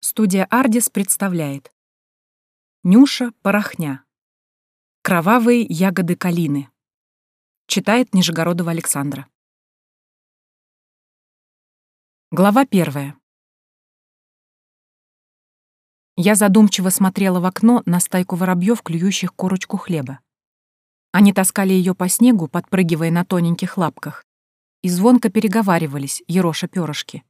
Студия «Ардис» представляет. Нюша Порохня. Кровавые ягоды калины Читает Нижегородова Александра. Глава первая. Я задумчиво смотрела в окно на стайку воробьев, клюющих корочку хлеба. Они таскали ее по снегу, подпрыгивая на тоненьких лапках, и звонко переговаривались, ероша перышки.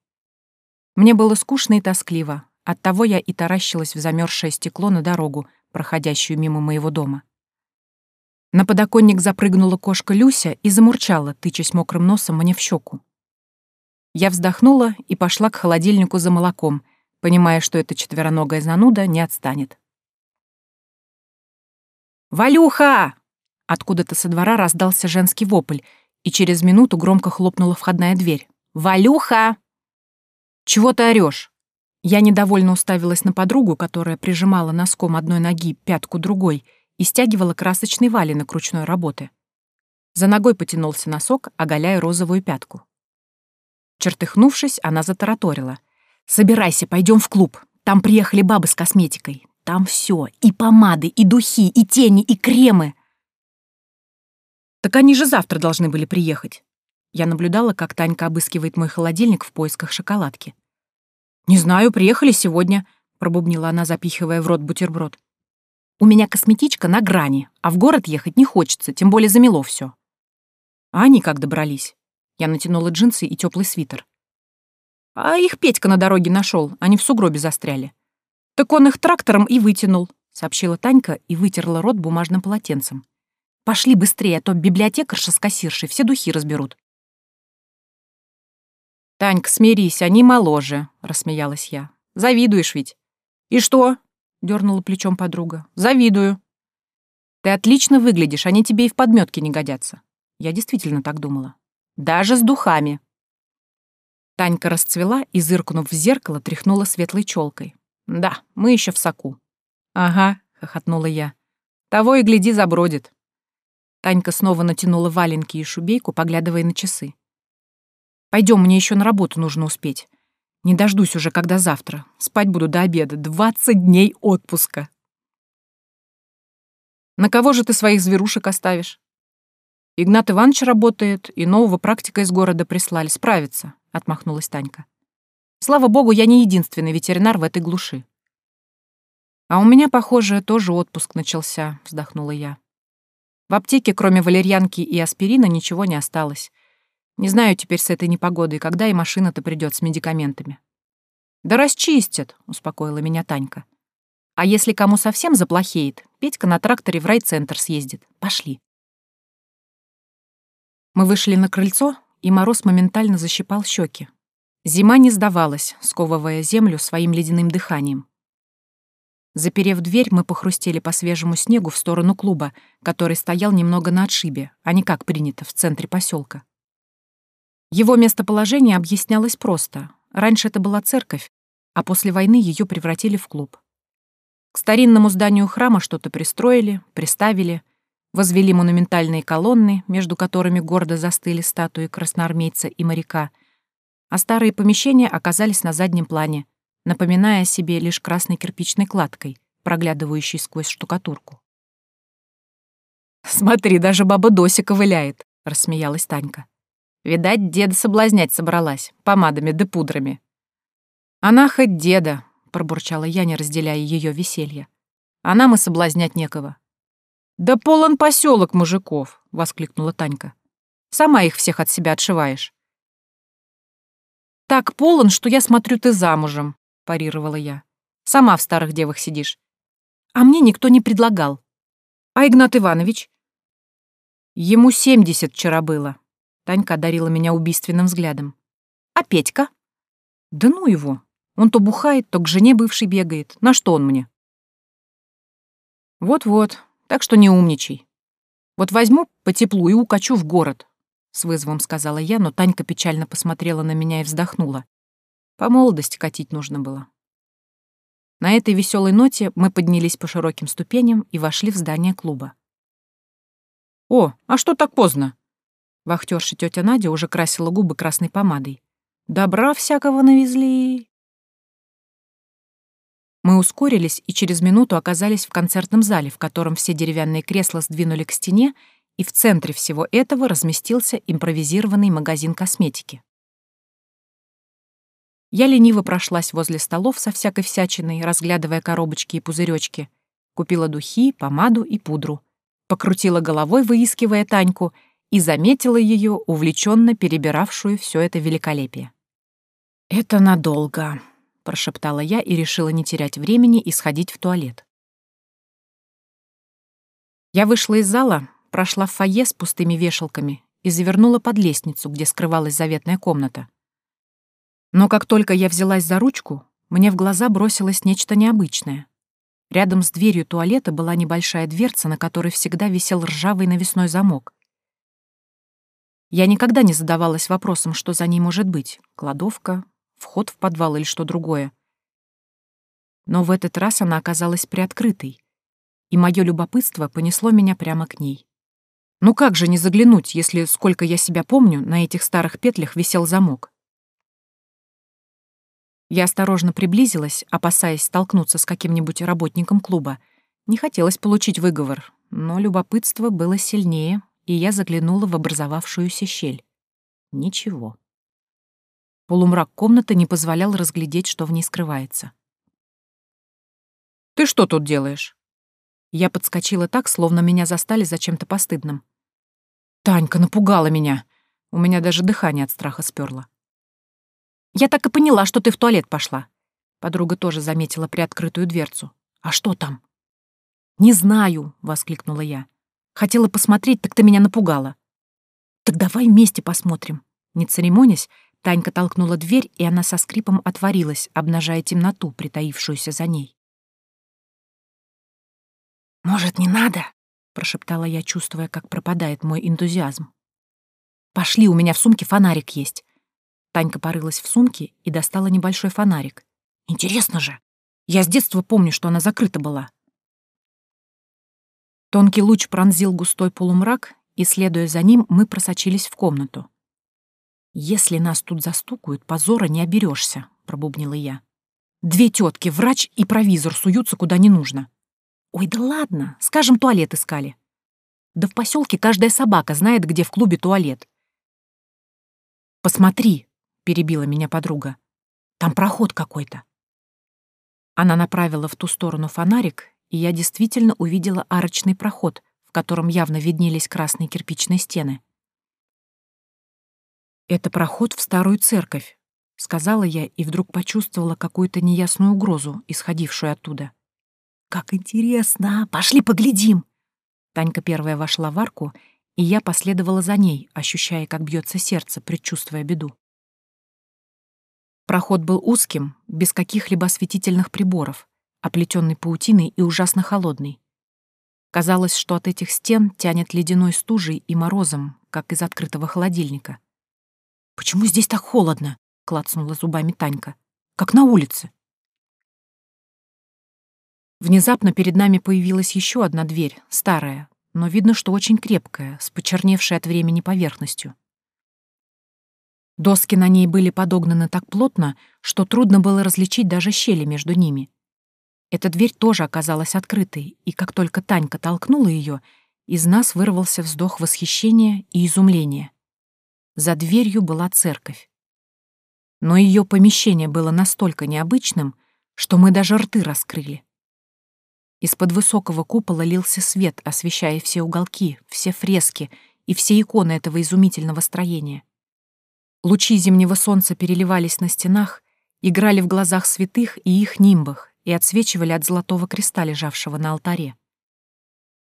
Мне было скучно и тоскливо, Оттого я и таращилась в замерзшее стекло на дорогу, проходящую мимо моего дома. На подоконник запрыгнула кошка Люся и замурчала, тычась мокрым носом мне в щеку. Я вздохнула и пошла к холодильнику за молоком, понимая, что эта четвероногая зануда не отстанет. «Валюха!» Откуда-то со двора раздался женский вопль, и через минуту громко хлопнула входная дверь. «Валюха!» «Чего ты орёшь?» Я недовольно уставилась на подругу, которая прижимала носком одной ноги пятку другой и стягивала красочный валенок ручной работы. За ногой потянулся носок, оголяя розовую пятку. Чертыхнувшись, она затараторила. «Собирайся, пойдем в клуб. Там приехали бабы с косметикой. Там все, и помады, и духи, и тени, и кремы». «Так они же завтра должны были приехать». Я наблюдала, как Танька обыскивает мой холодильник в поисках шоколадки. «Не знаю, приехали сегодня», — пробубнила она, запихивая в рот бутерброд. «У меня косметичка на грани, а в город ехать не хочется, тем более замело все. А они как добрались? Я натянула джинсы и теплый свитер. А их Петька на дороге нашел, они в сугробе застряли. Так он их трактором и вытянул, сообщила Танька и вытерла рот бумажным полотенцем. Пошли быстрее, а то библиотекарша с кассиршей все духи разберут. «Танька, смирись, они моложе», — рассмеялась я. «Завидуешь ведь». «И что?» — дернула плечом подруга. «Завидую». «Ты отлично выглядишь, они тебе и в подметке не годятся». Я действительно так думала. «Даже с духами». Танька расцвела и, зыркнув в зеркало, тряхнула светлой челкой. «Да, мы еще в соку». «Ага», — хохотнула я. «Того и гляди, забродит». Танька снова натянула валенки и шубейку, поглядывая на часы. Пойдем, мне еще на работу нужно успеть. Не дождусь уже, когда завтра. Спать буду до обеда. Двадцать дней отпуска. На кого же ты своих зверушек оставишь? Игнат Иванович работает, и нового практика из города прислали. Справится, — отмахнулась Танька. Слава богу, я не единственный ветеринар в этой глуши. А у меня, похоже, тоже отпуск начался, — вздохнула я. В аптеке, кроме валерьянки и аспирина, ничего не осталось. Не знаю теперь с этой непогодой, когда и машина-то придет с медикаментами. «Да расчистят», — успокоила меня Танька. «А если кому совсем заплохеет, Петька на тракторе в райцентр съездит. Пошли». Мы вышли на крыльцо, и мороз моментально защипал щеки. Зима не сдавалась, сковывая землю своим ледяным дыханием. Заперев дверь, мы похрустели по свежему снегу в сторону клуба, который стоял немного на отшибе, а не как принято в центре поселка. Его местоположение объяснялось просто. Раньше это была церковь, а после войны ее превратили в клуб. К старинному зданию храма что-то пристроили, приставили, возвели монументальные колонны, между которыми гордо застыли статуи красноармейца и моряка, а старые помещения оказались на заднем плане, напоминая о себе лишь красной кирпичной кладкой, проглядывающей сквозь штукатурку. «Смотри, даже баба Дося ковыляет», — рассмеялась Танька. Видать, деда соблазнять собралась, помадами да пудрами. «Она хоть деда», — пробурчала я, не разделяя ее веселье. «А нам и соблазнять некого». «Да полон поселок мужиков», — воскликнула Танька. «Сама их всех от себя отшиваешь». «Так полон, что я смотрю, ты замужем», — парировала я. «Сама в старых девах сидишь. А мне никто не предлагал. А Игнат Иванович?» «Ему семьдесят вчера было», Танька одарила меня убийственным взглядом. «А Петька?» «Да ну его. Он то бухает, то к жене бывшей бегает. На что он мне?» «Вот-вот. Так что не умничай. Вот возьму по теплу и укачу в город», — с вызовом сказала я, но Танька печально посмотрела на меня и вздохнула. По молодости катить нужно было. На этой веселой ноте мы поднялись по широким ступеням и вошли в здание клуба. «О, а что так поздно?» Вахтерша тетя Надя уже красила губы красной помадой. «Добра всякого навезли!» Мы ускорились и через минуту оказались в концертном зале, в котором все деревянные кресла сдвинули к стене, и в центре всего этого разместился импровизированный магазин косметики. Я лениво прошлась возле столов со всякой всячиной, разглядывая коробочки и пузыречки. Купила духи, помаду и пудру. Покрутила головой, выискивая Таньку, и заметила ее, увлеченно перебиравшую все это великолепие. «Это надолго», — прошептала я и решила не терять времени и сходить в туалет. Я вышла из зала, прошла в фойе с пустыми вешалками и завернула под лестницу, где скрывалась заветная комната. Но как только я взялась за ручку, мне в глаза бросилось нечто необычное. Рядом с дверью туалета была небольшая дверца, на которой всегда висел ржавый навесной замок. Я никогда не задавалась вопросом, что за ней может быть — кладовка, вход в подвал или что другое. Но в этот раз она оказалась приоткрытой, и мое любопытство понесло меня прямо к ней. Ну как же не заглянуть, если, сколько я себя помню, на этих старых петлях висел замок? Я осторожно приблизилась, опасаясь столкнуться с каким-нибудь работником клуба. Не хотелось получить выговор, но любопытство было сильнее, и я заглянула в образовавшуюся щель. Ничего. Полумрак комнаты не позволял разглядеть, что в ней скрывается. «Ты что тут делаешь?» Я подскочила так, словно меня застали за чем-то постыдным. «Танька напугала меня!» У меня даже дыхание от страха сперло. Я так и поняла, что ты в туалет пошла. Подруга тоже заметила приоткрытую дверцу. А что там? Не знаю, воскликнула я. Хотела посмотреть, так ты меня напугала. Так давай вместе посмотрим. Не церемонясь, Танька толкнула дверь, и она со скрипом отворилась, обнажая темноту, притаившуюся за ней. «Может, не надо?» — прошептала я, чувствуя, как пропадает мой энтузиазм. «Пошли, у меня в сумке фонарик есть. Танька порылась в сумке и достала небольшой фонарик. «Интересно же! Я с детства помню, что она закрыта была». Тонкий луч пронзил густой полумрак, и, следуя за ним, мы просочились в комнату. «Если нас тут застукают, позора не оберешься», — пробубнила я. «Две тетки, врач и провизор суются куда не нужно». «Ой, да ладно, скажем, туалет искали». «Да в поселке каждая собака знает, где в клубе туалет». «Посмотри», перебила меня подруга. «Там проход какой-то». Она направила в ту сторону фонарик, и я действительно увидела арочный проход, в котором явно виднелись красные кирпичные стены. «Это проход в старую церковь», — сказала я и вдруг почувствовала какую-то неясную угрозу, исходившую оттуда. «Как интересно! Пошли поглядим!» Танька первая вошла в арку, и я последовала за ней, ощущая, как бьется сердце, предчувствуя беду. Проход был узким, без каких-либо осветительных приборов, оплетенный паутиной и ужасно холодный. Казалось, что от этих стен тянет ледяной стужей и морозом, как из открытого холодильника. «Почему здесь так холодно?» — клацнула зубами Танька. «Как на улице». Внезапно перед нами появилась еще одна дверь, старая, но видно, что очень крепкая, с почерневшей от времени поверхностью. Доски на ней были подогнаны так плотно, что трудно было различить даже щели между ними. Эта дверь тоже оказалась открытой, и как только Танька толкнула ее, из нас вырвался вздох восхищения и изумления. За дверью была церковь. Но ее помещение было настолько необычным, что мы даже рты раскрыли. Из-под высокого купола лился свет, освещая все уголки, все фрески и все иконы этого изумительного строения. Лучи зимнего солнца переливались на стенах, играли в глазах святых и их нимбах и отсвечивали от золотого креста, лежавшего на алтаре.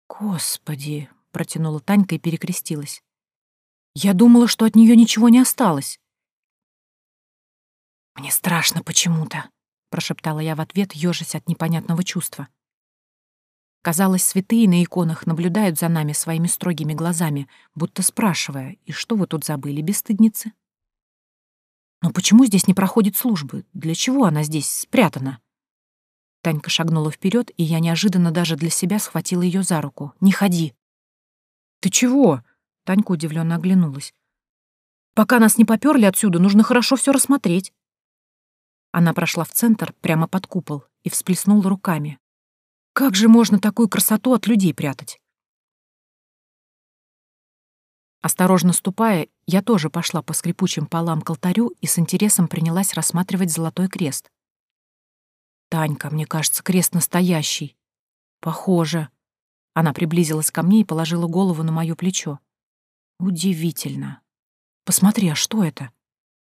«Господи!» — протянула Танька и перекрестилась. «Я думала, что от нее ничего не осталось». «Мне страшно почему-то», — прошептала я в ответ, ёжась от непонятного чувства. Казалось, святые на иконах наблюдают за нами своими строгими глазами, будто спрашивая, «И что вы тут забыли, бесстыдницы?» Но почему здесь не проходит службы? Для чего она здесь спрятана? Танька шагнула вперед, и я неожиданно даже для себя схватила ее за руку. «Не ходи!» «Ты чего?» Танька удивленно оглянулась. «Пока нас не поперли отсюда, нужно хорошо все рассмотреть». Она прошла в центр, прямо под купол, и всплеснула руками. Как же можно такую красоту от людей прятать? Осторожно ступая, я тоже пошла по скрипучим полам к алтарю и с интересом принялась рассматривать золотой крест. «Танька, мне кажется, крест настоящий. Похоже». Она приблизилась ко мне и положила голову на моё плечо. «Удивительно. Посмотри, а что это?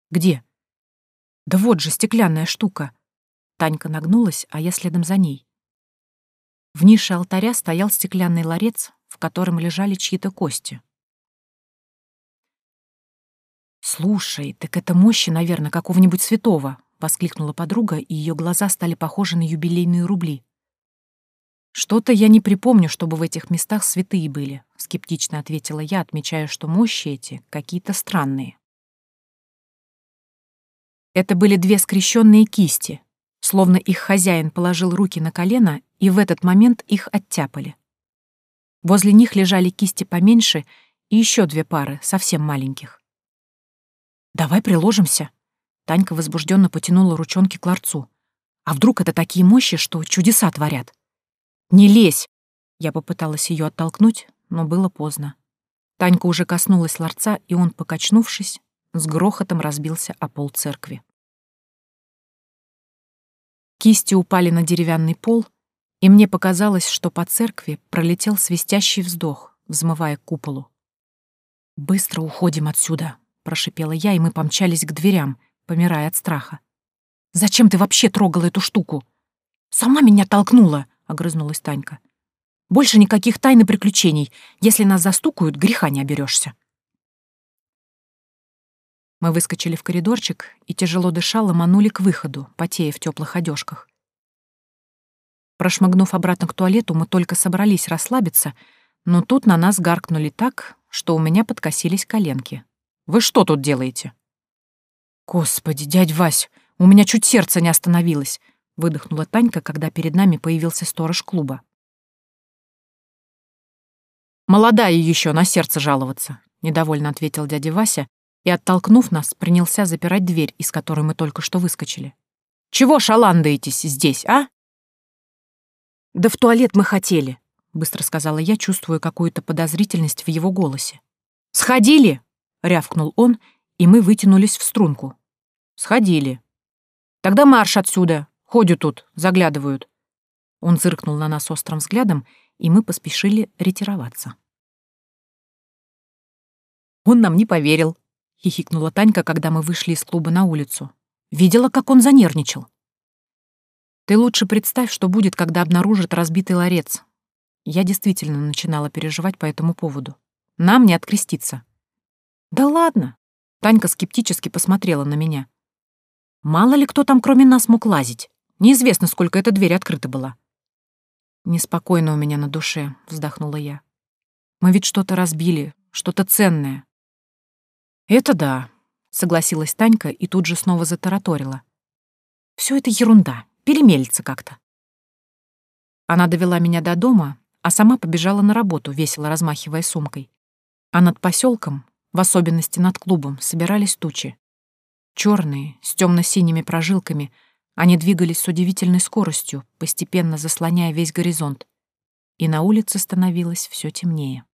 Где?» «Да вот же стеклянная штука». Танька нагнулась, а я следом за ней. В нише алтаря стоял стеклянный ларец, в котором лежали чьи-то кости. «Слушай, так это мощи, наверное, какого-нибудь святого», — воскликнула подруга, и ее глаза стали похожи на юбилейные рубли. «Что-то я не припомню, чтобы в этих местах святые были», — скептично ответила я, отмечая, что мощи эти какие-то странные. Это были две скрещенные кисти, словно их хозяин положил руки на колено, и в этот момент их оттяпали. Возле них лежали кисти поменьше и еще две пары, совсем маленьких. «Давай приложимся». Танька возбужденно потянула ручонки к ларцу. «А вдруг это такие мощи, что чудеса творят?» «Не лезь!» Я попыталась ее оттолкнуть, но было поздно. Танька уже коснулась ларца, и он, покачнувшись, с грохотом разбился о пол церкви. Кисти упали на деревянный пол, и мне показалось, что по церкви пролетел свистящий вздох, взмывая к куполу. «Быстро уходим отсюда», — прошипела я, и мы помчались к дверям, помирая от страха. «Зачем ты вообще трогала эту штуку?» «Сама меня толкнула», — огрызнулась Танька. «Больше никаких тайн и приключений. Если нас застукают, греха не оберешься. Мы выскочили в коридорчик и, тяжело дыша, ломанули к выходу, потея в теплых одежках. Прошмыгнув обратно к туалету, мы только собрались расслабиться, но тут на нас гаркнули так, что у меня подкосились коленки. «Вы что тут делаете?» «Господи, дядь Вась, у меня чуть сердце не остановилось», — выдохнула Танька, когда перед нами появился сторож клуба. «Молодая еще на сердце жаловаться», — недовольно ответил дядя Вася и, оттолкнув нас, принялся запирать дверь, из которой мы только что выскочили. «Чего шаландаетесь здесь, а?» «Да в туалет мы хотели», — быстро сказала я, чувствуя какую-то подозрительность в его голосе. «Сходили?» — рявкнул он, и мы вытянулись в струнку. «Сходили». «Тогда марш отсюда. Ходят тут, заглядывают». Он зыркнул на нас острым взглядом, и мы поспешили ретироваться. Он нам не поверил, — хихикнула Танька, когда мы вышли из клуба на улицу. «Видела, как он занервничал?» «Ты лучше представь, что будет, когда обнаружат разбитый ларец». Я действительно начинала переживать по этому поводу. Нам не откреститься. «Да ладно!» — Танька скептически посмотрела на меня. «Мало ли кто там кроме нас мог лазить. Неизвестно, сколько эта дверь открыта была». «Неспокойно у меня на душе», — вздохнула я. «Мы ведь что-то разбили, что-то ценное. «Это да», — согласилась Танька и тут же снова затараторила. Все это ерунда, перемелится как-то». Она довела меня до дома, а сама побежала на работу, весело размахивая сумкой. А над поселком, в особенности над клубом, собирались тучи. Черные, с темно-синими прожилками, они двигались с удивительной скоростью, постепенно заслоняя весь горизонт, и на улице становилось все темнее.